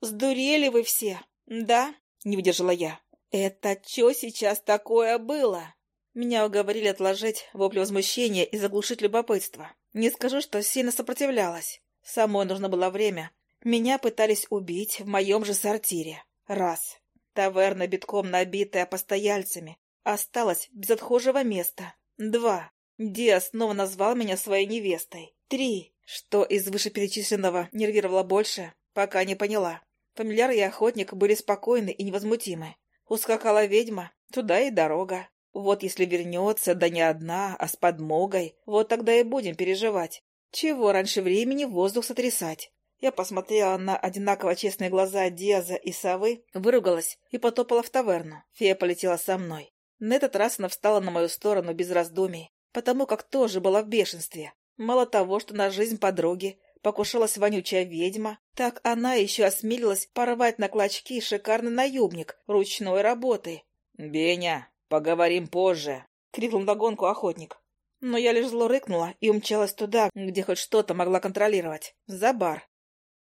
«Сдурели вы все, да?» — не выдержала я. «Это что сейчас такое было?» Меня уговорили отложить вопли возмущения и заглушить любопытство. Не скажу, что сильно сопротивлялась. Самой нужно было время. Меня пытались убить в моем же сортире. Раз. Таверна битком набитая постояльцами. Осталось без отхожего места. Два. Диа снова назвал меня своей невестой. Три. Что из вышеперечисленного нервировало больше, пока не поняла. Фамильяр и охотник были спокойны и невозмутимы. Ускакала ведьма, туда и дорога. Вот если вернется, да не одна, а с подмогой, вот тогда и будем переживать. Чего раньше времени воздух сотрясать? Я посмотрела на одинаково честные глаза Диаза и Совы, выругалась и потопала в таверну. Фея полетела со мной. На этот раз она встала на мою сторону без раздумий, потому как тоже была в бешенстве. Мало того, что на жизнь подруги покушалась вонючая ведьма, так она еще осмелилась порвать на клочки шикарный наемник ручной работы. «Беня, поговорим позже!» — крикнул догонку охотник. Но я лишь зло рыкнула и умчалась туда, где хоть что-то могла контролировать. За бар.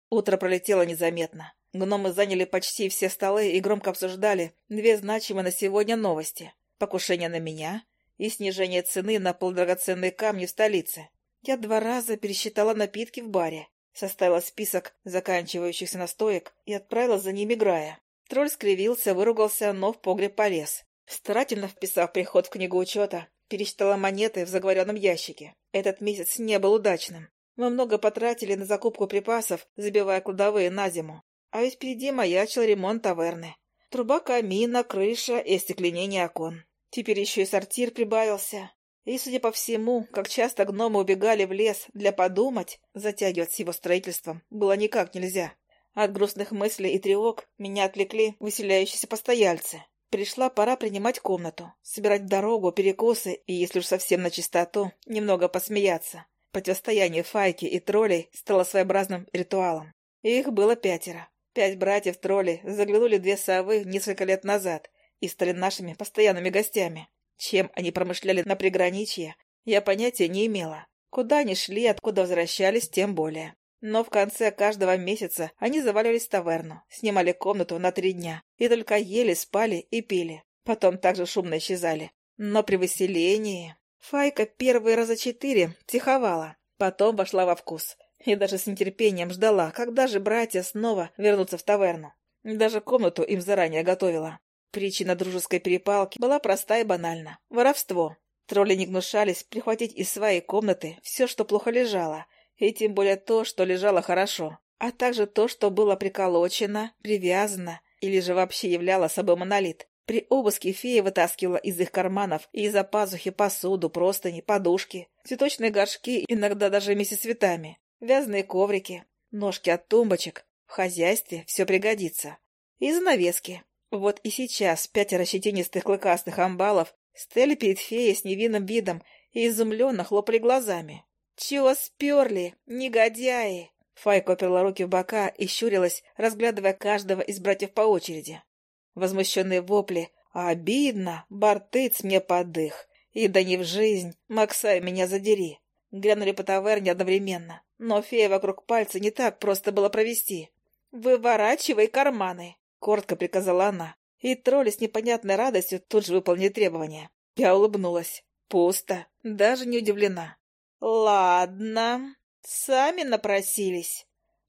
Утро пролетело незаметно. Гномы заняли почти все столы и громко обсуждали две значимые на сегодня новости. Покушение на меня и снижение цены на полудрагоценные камни в столице. Я два раза пересчитала напитки в баре, составила список заканчивающихся настоек и отправила за ними Грая. Тролль скривился, выругался, но в погреб полез. Старательно вписав приход в книгу учета, пересчитала монеты в заговоренном ящике. Этот месяц не был удачным. Мы много потратили на закупку припасов, забивая кладовые на зиму. А ведь впереди маячил ремонт таверны. Труба камина, крыша и остекленение окон. Теперь еще и сортир прибавился. И, судя по всему, как часто гномы убегали в лес для подумать, затягивать с его строительством было никак нельзя. От грустных мыслей и тревог меня отвлекли выселяющиеся постояльцы. Пришла пора принимать комнату, собирать дорогу, перекусы и, если уж совсем на чистоту, немного посмеяться. Противостояние Файки и троллей стало своеобразным ритуалом. Их было пятеро. Пять братьев-троллей заглянули две совы несколько лет назад и стали нашими постоянными гостями. Чем они промышляли на приграничье, я понятия не имела. Куда они шли, откуда возвращались, тем более. Но в конце каждого месяца они заваливались в таверну, снимали комнату на три дня и только ели, спали и пили. Потом также шумно исчезали. Но при выселении... Файка первые раза четыре тиховала, потом вошла во вкус. И даже с нетерпением ждала, когда же братья снова вернутся в таверну. Даже комнату им заранее готовила. Причина дружеской перепалки была проста и банальна — воровство. Тролли не гнушались прихватить из своей комнаты все, что плохо лежало, и тем более то, что лежало хорошо, а также то, что было приколочено, привязано или же вообще являло собой монолит. При обыске фея вытаскивала из их карманов и из-за пазухи посуду, простыни, подушки, цветочные горшки, иногда даже вместе с цветами, вязаные коврики, ножки от тумбочек. В хозяйстве все пригодится. И занавески. Вот и сейчас пятеро щетинистых клыкастых амбалов стояли перед феей с невинным видом и изумленно хлопали глазами. «Чего сперли, негодяи?» Файка оперла руки в бока и щурилась, разглядывая каждого из братьев по очереди. Возмущенные вопли «Обидно! Бартыц мне подых! И да не в жизнь! Максай, меня задери!» Глянули по таверне одновременно, но фея вокруг пальца не так просто было провести. «Выворачивай карманы!» — коротко приказала она. И тролль с непонятной радостью тут же выполнил требования. Я улыбнулась. Пусто. Даже не удивлена. «Ладно. Сами напросились».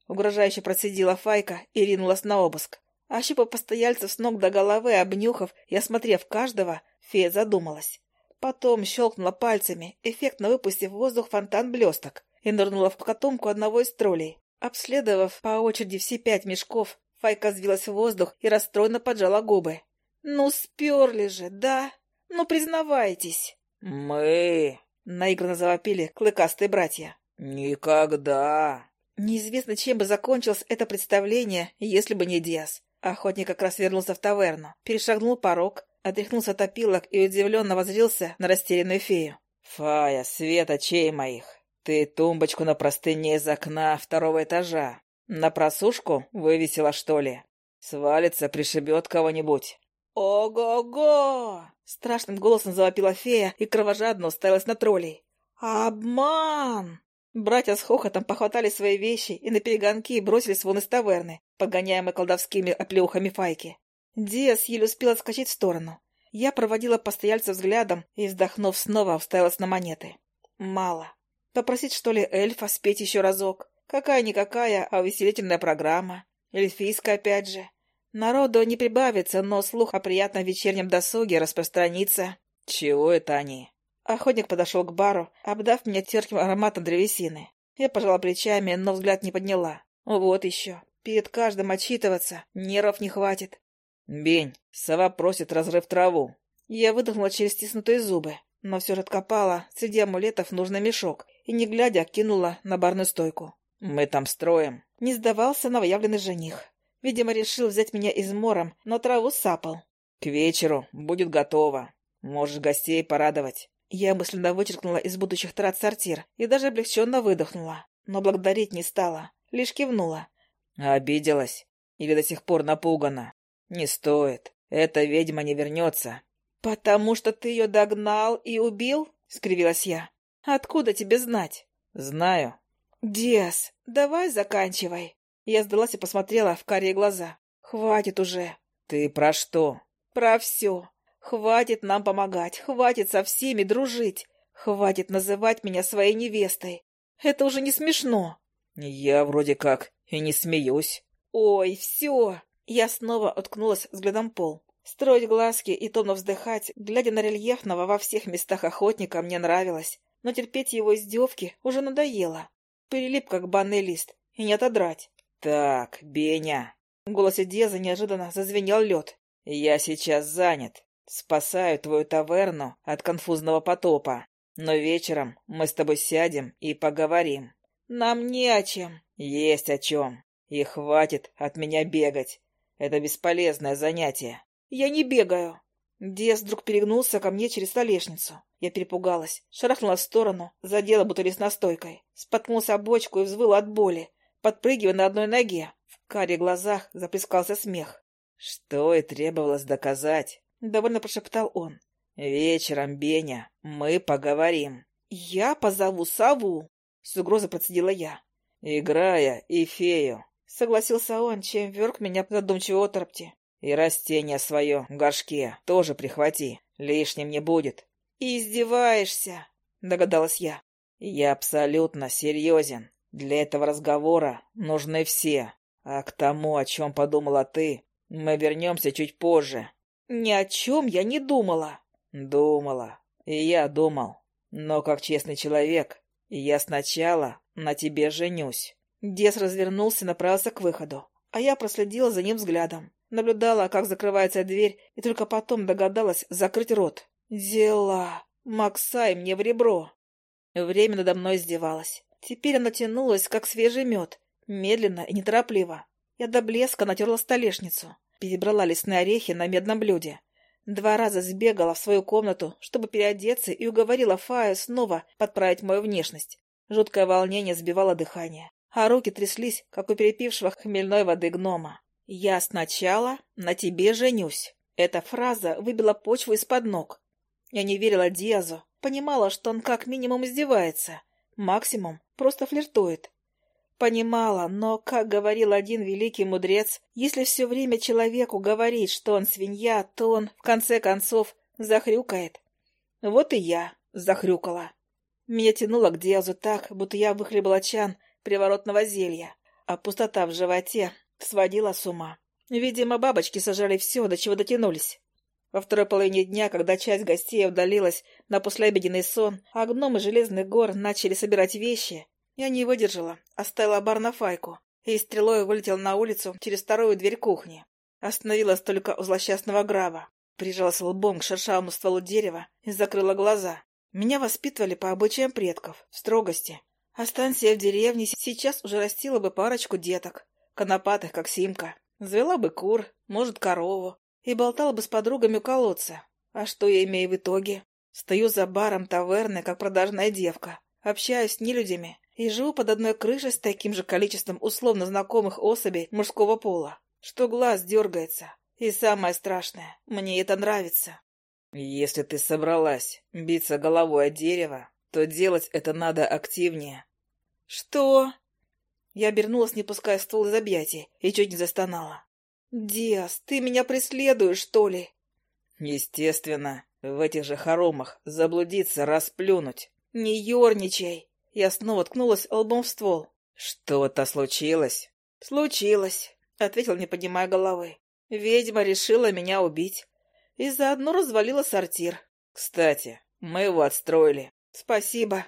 Угрожающе процедила Файка и ринулась на обыск. Ощупав постояльцев с ног до головы, обнюхав и осмотрев каждого, фея задумалась. Потом щелкнула пальцами, эффектно выпустив в воздух фонтан блесток, и нырнула в котомку одного из троллей. Обследовав по очереди все пять мешков, Файка взвилась в воздух и расстроенно поджала губы. «Ну, сперли же, да? Ну, признавайтесь!» «Мы...» — наигранно завопили клыкастые братья. «Никогда...» Неизвестно, чем бы закончилось это представление, если бы не Диас. Охотник как раз вернулся в таверну, перешагнул порог, отряхнулся от опилок и удивленно возрился на растерянную фею. «Фая, Света, чей моих? Ты тумбочку на простыне из окна второго этажа на просушку вывесила, что ли? Свалится, пришибет кого-нибудь. «Ого-го!» — страшным голосом завопила фея и кровожадно уставилась на троллей. «Обман!» Братья с хохотом похватали свои вещи и на перегонки бросились вон из таверны, погоняемые колдовскими оплеухами файки. Диас еле успел отскочить в сторону. Я проводила постояльца взглядом и, вздохнув, снова уставилась на монеты. Мало. Попросить, что ли, эльфа спеть еще разок? Какая-никакая, а увеселительная программа. Эльфийская опять же. Народу не прибавится, но слух о приятном вечернем досуге распространится. Чего это они? Охотник подошел к бару, обдав меня терпким ароматом древесины. Я пожала плечами, но взгляд не подняла. Вот еще. Перед каждым отчитываться. Нервов не хватит. Бень, сова просит разрыв траву. Я выдохнула через стиснутые зубы, но все же откопала среди амулетов нужный мешок и, не глядя, кинула на барную стойку. «Мы там строим». Не сдавался новоявленный жених. Видимо, решил взять меня измором, но траву сапал. «К вечеру будет готово. Можешь гостей порадовать». Я мысленно вычеркнула из будущих трат сортир и даже облегченно выдохнула. но благодарить не стала, лишь кивнула. Обиделась или до сих пор напугана? Не стоит, эта ведьма не вернется. «Потому что ты ее догнал и убил?» — скривилась я. «Откуда тебе знать?» «Знаю». «Диас, давай заканчивай». Я сдалась и посмотрела в карие глаза. «Хватит уже». «Ты про что?» «Про все. Хватит нам помогать, хватит со всеми дружить, хватит называть меня своей невестой. Это уже не смешно». «Я вроде как и не смеюсь». «Ой, все!» Я снова уткнулась взглядом пол. Строить глазки и томно вздыхать, глядя на рельефного во всех местах охотника, мне нравилось, но терпеть его издевки уже надоело. Прилип, как банный лист, и не отодрать. «Так, Беня!» В голосе Деза неожиданно зазвенел лед. «Я сейчас занят. Спасаю твою таверну от конфузного потопа. Но вечером мы с тобой сядем и поговорим». «Нам не о чем». «Есть о чем. И хватит от меня бегать. Это бесполезное занятие. «Я не бегаю!» Диас вдруг перегнулся ко мне через столешницу. Я перепугалась, шарахнула в сторону, задела бутыль с настойкой, споткнулся об бочку и взвыла от боли, подпрыгивая на одной ноге. В каре глазах заплескался смех. «Что и требовалось доказать», — довольно прошептал он. «Вечером, Беня, мы поговорим». «Я позову сову», — с угрозой процедила я. «Играя и фею», — согласился он, чем вверг меня задумчиво оторопти. И растение свое в горшке тоже прихвати, лишним не будет. «Издеваешься», — догадалась я. «Я абсолютно серьезен. Для этого разговора нужны все. А к тому, о чем подумала ты, мы вернемся чуть позже». «Ни о чем я не думала». «Думала. И я думал. Но как честный человек, я сначала на тебе женюсь». Дес развернулся и направился к выходу, а я проследила за ним взглядом. Наблюдала, как закрывается дверь, и только потом догадалась закрыть рот. Дела. Максай мне в ребро. Время надо мной издевалось. Теперь оно тянулось, как свежий мед, медленно и неторопливо. Я до блеска натерла столешницу, перебрала лесные орехи на медном блюде. Два раза сбегала в свою комнату, чтобы переодеться, и уговорила Фая снова подправить мою внешность. Жуткое волнение сбивало дыхание, а руки тряслись, как у перепившего хмельной воды гнома. «Я сначала на тебе женюсь». Эта фраза выбила почву из-под ног. Я не верила Диазу, понимала, что он как минимум издевается, максимум просто флиртует. Понимала, но, как говорил один великий мудрец, если все время человеку говорить, что он свинья, то он, в конце концов, захрюкает. Вот и я захрюкала. Меня тянуло к Диазу так, будто я выхлебала чан приворотного зелья, а пустота в животе Сводила с ума. Видимо, бабочки сажали все, до чего дотянулись. Во второй половине дня, когда часть гостей удалилась на послеобеденный сон, а гномы Железных гор начали собирать вещи, я не выдержала, оставила бар на файку и стрелой вылетела на улицу через вторую дверь кухни. Остановилась только у злосчастного граба, прижалась лбом к шершавому стволу дерева и закрыла глаза. Меня воспитывали по обычаям предков, в строгости. Останься я в деревне, сейчас уже растила бы парочку деток конопатых, как Симка. Завела бы кур, может, корову, и болтала бы с подругами у колодца. А что я имею в итоге? Стою за баром таверны, как продажная девка, общаюсь с нелюдями и живу под одной крышей с таким же количеством условно знакомых особей мужского пола, что глаз дергается. И самое страшное, мне это нравится. Если ты собралась биться головой о дерево, то делать это надо активнее. Что? Я обернулась, не пуская ствол из объятий, и чуть не застонала. «Диас, ты меня преследуешь, что ли?» «Естественно. В этих же хоромах заблудиться, расплюнуть». «Не ерничай!» Я снова ткнулась лбом в ствол. «Что-то случилось?» «Случилось», — ответил, не поднимая головы. «Ведьма решила меня убить. И заодно развалила сортир». «Кстати, мы его отстроили». «Спасибо.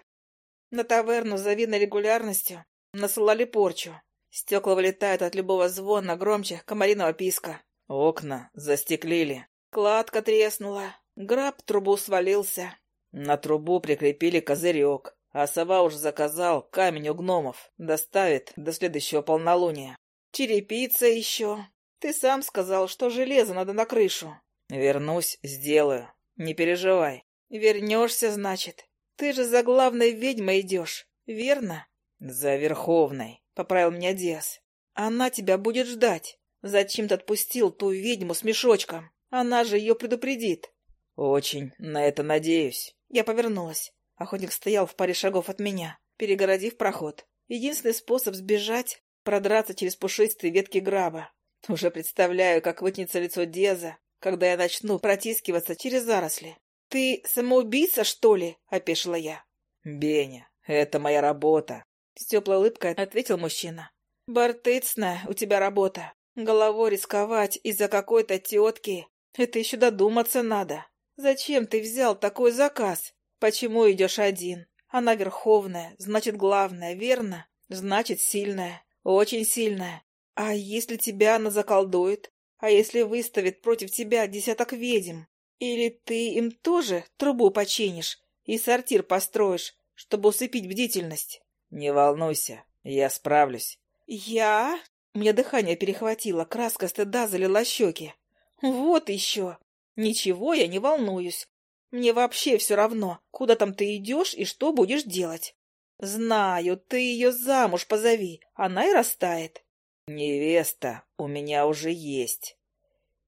На таверну с завидной регулярностью Насылали порчу. Стекла вылетают от любого звона громче комариного писка. Окна застеклили. Кладка треснула. Граб трубу свалился. На трубу прикрепили козырек, а сова уж заказал камень у гномов. Доставит до следующего полнолуния. Черепица еще. Ты сам сказал, что железо надо на крышу. Вернусь, сделаю. Не переживай. Вернешься, значит. Ты же за главной ведьмой идешь, верно? «За Верховной», — поправил меня Диас. «Она тебя будет ждать. Зачем ты отпустил ту ведьму с мешочком? Она же ее предупредит». «Очень на это надеюсь». Я повернулась. Охотник стоял в паре шагов от меня, перегородив проход. Единственный способ сбежать — продраться через пушистые ветки граба. Уже представляю, как вытянется лицо Деза, когда я начну протискиваться через заросли. «Ты самоубийца, что ли?» — опешила я. «Беня, это моя работа», — с теплой улыбкой ответил мужчина. «Бартыцная у тебя работа. Головой рисковать из-за какой-то тетки. Это еще додуматься надо. Зачем ты взял такой заказ? Почему идешь один? Она верховная, значит главная, верно? Значит сильная, очень сильная. А если тебя она заколдует? А если выставит против тебя десяток ведьм? Или ты им тоже трубу починишь и сортир построишь, чтобы усыпить бдительность? Не волнуйся, я справлюсь. Я? Меня дыхание перехватило, краска стыда залила щеки. Вот еще. Ничего, я не волнуюсь. Мне вообще все равно, куда там ты идешь и что будешь делать. Знаю, ты ее замуж позови, она и растает. Невеста у меня уже есть.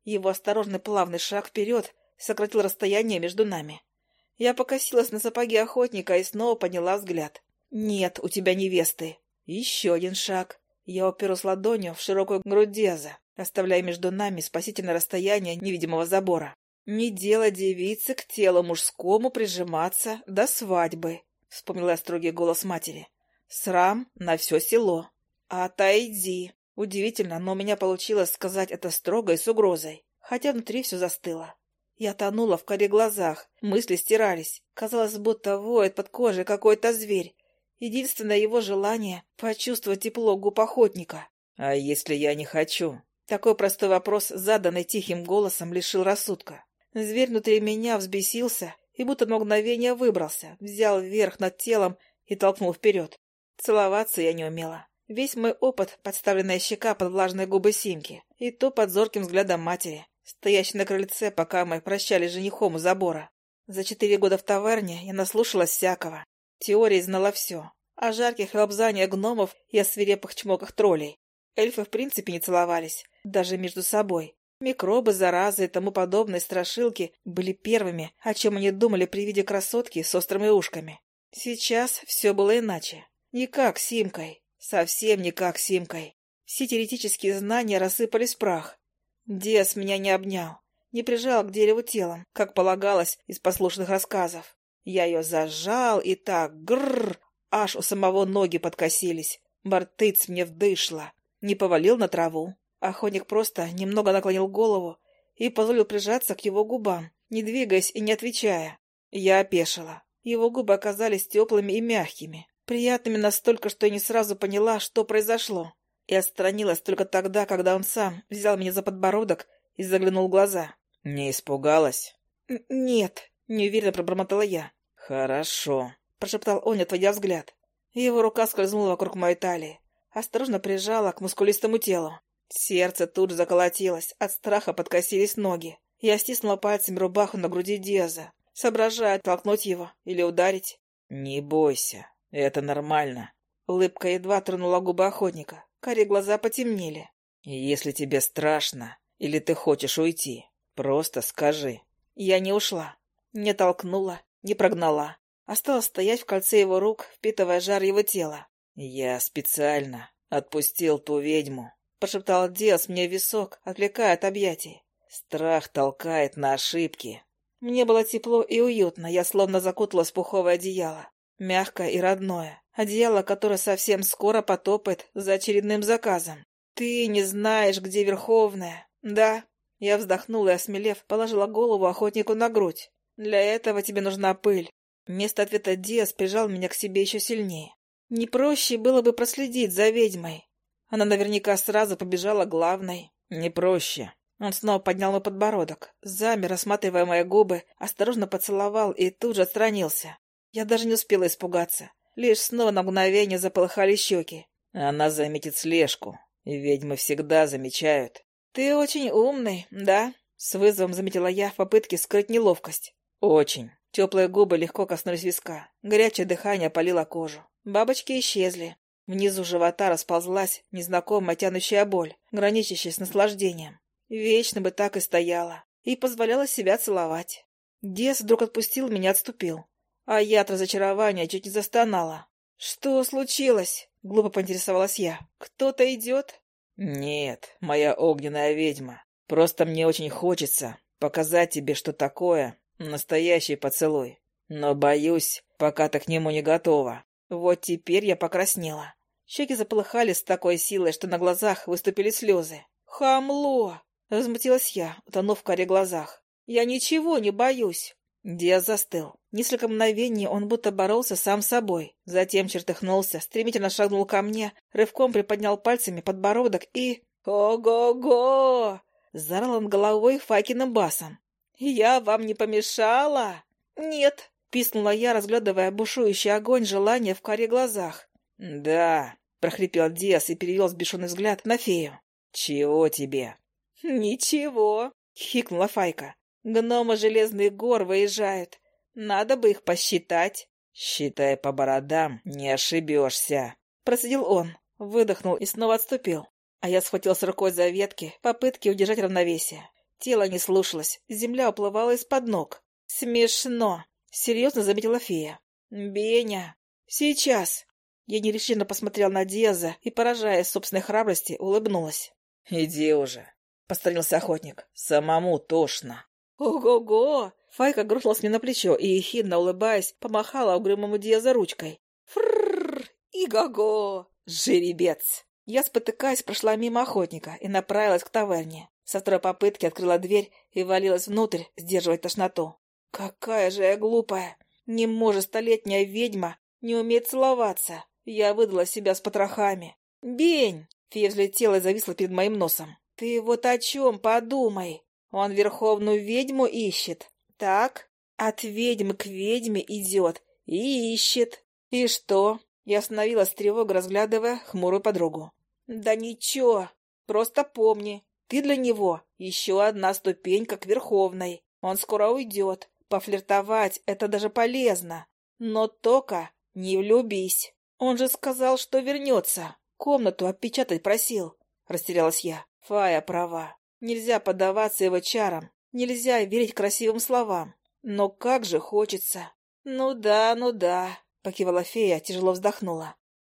Его осторожный плавный шаг вперед сократил расстояние между нами. Я покосилась на сапоги охотника и снова подняла взгляд. «Нет у тебя невесты». Еще один шаг. Я уперлась ладонью в широкую грудь Деза, оставляя между нами спасительное расстояние невидимого забора. «Не дело девицы к телу мужскому прижиматься до свадьбы», — вспомнила строгий голос матери. «Срам на все село». «Отойди». Удивительно, но у меня получилось сказать это строго и с угрозой, хотя внутри все застыло. Я тонула в коре глазах, мысли стирались. Казалось, будто воет под кожей какой-то зверь. Единственное его желание — почувствовать тепло губ охотника. «А если я не хочу?» Такой простой вопрос, заданный тихим голосом, лишил рассудка. Зверь внутри меня взбесился и будто на мгновение выбрался, взял вверх над телом и толкнул вперед. Целоваться я не умела. Весь мой опыт — подставленная щека под влажные губы Симки, и то под зорким взглядом матери, стоящей на крыльце, пока мы прощались женихом у забора. За четыре года в таверне я наслушалась всякого. Теории знала все. О жарких лобзаниях гномов и о свирепых чмоках троллей. Эльфы в принципе не целовались, даже между собой. Микробы, заразы и тому подобные страшилки были первыми, о чем они думали при виде красотки с острыми ушками. Сейчас все было иначе. Не как Симкой. Совсем не как Симкой. Все теоретические знания рассыпались в прах. Дес меня не обнял, не прижал к дереву телом, как полагалось из послушных рассказов. Я ее зажал и так, грррр, аж у самого ноги подкосились. Бартыц мне вдышло, не повалил на траву. Охотник просто немного наклонил голову и позволил прижаться к его губам, не двигаясь и не отвечая. Я опешила. Его губы оказались теплыми и мягкими, приятными настолько, что я не сразу поняла, что произошло. И отстранилась только тогда, когда он сам взял меня за подбородок и заглянул в глаза. «Не испугалась?» «Нет», — неуверенно пробормотала я. «Хорошо», — прошептал он, отводя взгляд. Его рука скользнула вокруг моей талии, осторожно прижала к мускулистому телу. Сердце тут же заколотилось, от страха подкосились ноги. Я стиснула пальцами рубаху на груди Диаза, соображая, толкнуть его или ударить. «Не бойся, это нормально». Улыбка едва тронула губы охотника, карие глаза потемнели. «Если тебе страшно или ты хочешь уйти, просто скажи». Я не ушла, не толкнула, не прогнала. Осталась стоять в кольце его рук, впитывая жар его тела. «Я специально отпустил ту ведьму, прошептал Диас мне висок, отвлекая от объятий. Страх толкает на ошибки. Мне было тепло и уютно, я словно закуталась в пуховое одеяло. Мягкое и родное. Одеяло, которое совсем скоро потопает за очередным заказом. Ты не знаешь, где Верховная. Да. Я вздохнула и, осмелев, положила голову охотнику на грудь. Для этого тебе нужна пыль. Вместо ответа Диас прижал меня к себе еще сильнее. Не проще было бы проследить за ведьмой. Она наверняка сразу побежала главной. Не проще. Он снова поднял мой подбородок, замер, рассматривая мои губы, осторожно поцеловал и тут же отстранился. Я даже не успела испугаться. Лишь снова на мгновение заполыхали щеки. Она заметит слежку. Ведьмы всегда замечают. «Ты очень умный, да?» С вызовом заметила я в попытке скрыть неловкость. «Очень». Теплые губы легко коснулись виска. Горячее дыхание опалило кожу. Бабочки исчезли. Внизу живота расползлась незнакомая тянущая боль, граничащая с наслаждением. Вечно бы так и стояла и позволяла себя целовать. Дес вдруг отпустил меня, отступил. А я от разочарования чуть не застонала. «Что случилось?» — глупо поинтересовалась я. «Кто-то идет?» «Нет, моя огненная ведьма. Просто мне очень хочется показать тебе, что такое настоящий поцелуй. Но боюсь, пока ты к нему не готова». Вот теперь я покраснела. Щеки заполыхали с такой силой, что на глазах выступили слезы. «Хамло!» — возмутилась я, утонув в коре глазах. «Я ничего не боюсь!» Диас застыл. Несколько мгновений он будто боролся сам с собой. Затем чертыхнулся, стремительно шагнул ко мне, рывком приподнял пальцами подбородок и... «Ого-го!» — заорал он головой Факиным басом. «Я вам не помешала?» «Нет», — пискнула я, разглядывая бушующий огонь желания в коре глазах. «Да», — прохрипел Диас и перевел сбешенный взгляд на фею. «Чего тебе?» «Ничего», — хикнула Файка. «Гномы Железных гор выезжают. Надо бы их посчитать». «Считай по бородам, не ошибешься», — процедил он, выдохнул и снова отступил. А я схватился рукой за ветки, попытки удержать равновесие. Тело не слушалось, земля уплывала из-под ног. «Смешно!» — серьезно заметила фея. «Беня! Сейчас!» Я нерешительно посмотрел на Диаза и, поражаясь собственной храбрости, улыбнулась. «Иди уже!» — посторонился охотник. «Самому тошно!» «Ого-го!» Файка грохнулась мне на плечо и, ехидно улыбаясь, помахала угрюмому Диаза ручкой. «Фрррр! И-го-го! Жеребец!» Я, спотыкаясь, прошла мимо охотника и направилась к таверне. Со второй попытки открыла дверь и валилась внутрь, сдерживать тошноту. Какая же я глупая! Не может столетняя ведьма не уметь целоваться. Я выдала себя с потрохами. «Бень!» Фея взлетела и зависла перед моим носом. «Ты вот о чем подумай? Он верховную ведьму ищет. Так? От ведьмы к ведьме идет и ищет. И что? Я остановилась с тревогой, разглядывая хмурую подругу. «Да ничего, просто помни, ты для него еще одна ступенька к Верховной. Он скоро уйдет. Пофлиртовать — это даже полезно. Но только не влюбись. Он же сказал, что вернется. Комнату опечатать просил». Растерялась я. Фая права. Нельзя поддаваться его чарам. Нельзя верить красивым словам. Но как же хочется. «Ну да, ну да», — покивала фея, тяжело вздохнула.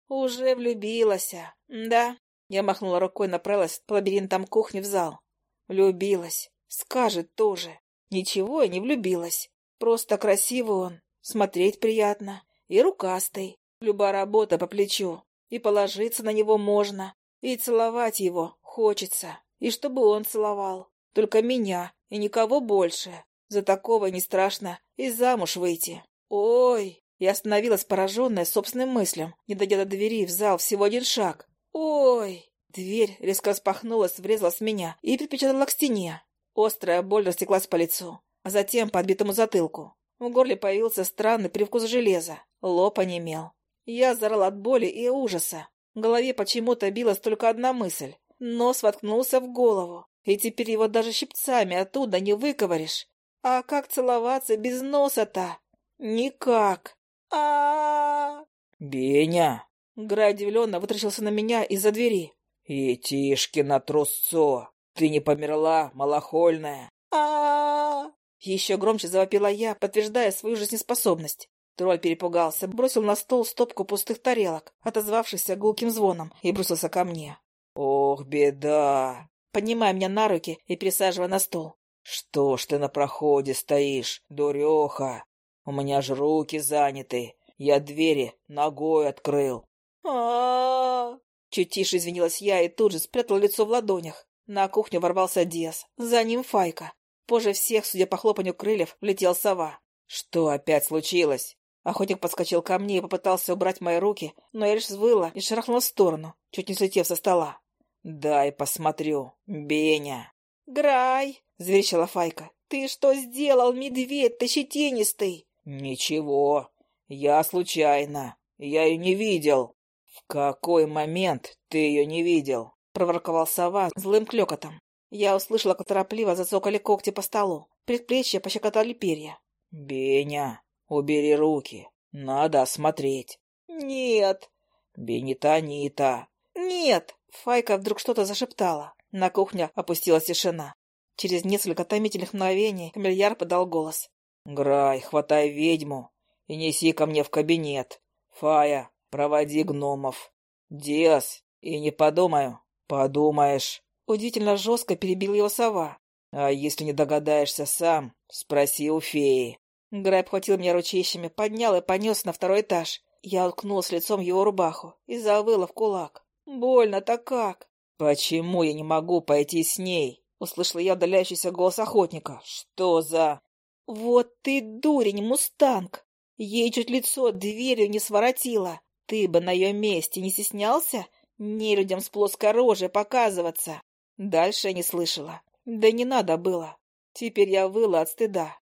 «Уже влюбилась, да?» Я махнула рукой, направилась по лабиринтам кухни в зал. Влюбилась. Скажет тоже. Ничего я не влюбилась. Просто красивый он, смотреть приятно. И рукастый. Любая работа по плечу. И положиться на него можно. И целовать его хочется. И чтобы он целовал. Только меня и никого больше. За такого не страшно и замуж выйти. Ой! Я остановилась, пораженная собственным мыслям, не дойдя до двери в зал всего один шаг. Ой! Дверь резко распахнулась, врезалась в меня и припечатала к стене. Острая боль растеклась по лицу, а затем по отбитому затылку. В горле появился странный привкус железа. Лоб онемел. Я зарал от боли и ужаса. В голове почему-то билась только одна мысль. Нос воткнулся в голову, и теперь его даже щипцами оттуда не выковыришь. А как целоваться без носа-то? Никак. а а «Беня!» Грай удивленно вытращился на меня из-за двери. «Етишкина трусцо! Ты не померла, малохольная!» а Еще громче завопила я, подтверждая свою жизнеспособность. Тролль перепугался, бросил на стол стопку пустых тарелок, отозвавшихся гулким звоном, и бросился ко мне. «Ох, беда!» Поднимая меня на руки и пересаживая на стол. «Что ж ты на проходе стоишь, дуреха? У меня ж руки заняты. Я двери ногой открыл». А Чуть тише извинилась я и тут же спрятала лицо в ладонях. На кухню ворвался Диас, за ним Файка. Позже всех, судя по хлопанью крыльев, влетел сова. «Что опять случилось?» Охотник подскочил ко мне и попытался убрать мои руки, но я лишь взвыла и шарахнула в сторону, чуть не слетев со стола. «Дай посмотрю, Беня!» «Грай!» — заверещала Файка. «Ты что сделал, медведь, ты щетинистый?» «Ничего, я случайно, я ее не видел». «В какой момент ты ее не видел?» — проворковал сова злым клёкотом. Я услышала, как торопливо зацокали когти по столу. Предплечья пощекотали перья. «Беня, убери руки, надо осмотреть». «Нет!» Бенитанита. Нет! Файка вдруг что-то зашептала. На кухне опустилась тишина. Через несколько томительных мгновений фамильяр подал голос. «Грай, хватай ведьму и неси ко мне в кабинет. Фая, проводи гномов. Диас, и не подумаю. Подумаешь». Удивительно жестко перебил его сова. «А если не догадаешься сам, спроси у феи». Грай обхватил меня ручищами, поднял и понес на второй этаж. Я уткнулась лицом в его рубаху и завыла в кулак. Больно-то как! «Почему я не могу пойти с ней?» — услышала я удаляющийся голос охотника. «Что за...» «Вот ты дурень, мустанг! Ей чуть лицо дверью не своротила. Ты бы на ее месте не стеснялся не людям с плоской рожей показываться?» Дальше не слышала. Да не надо было. Теперь я выла от стыда.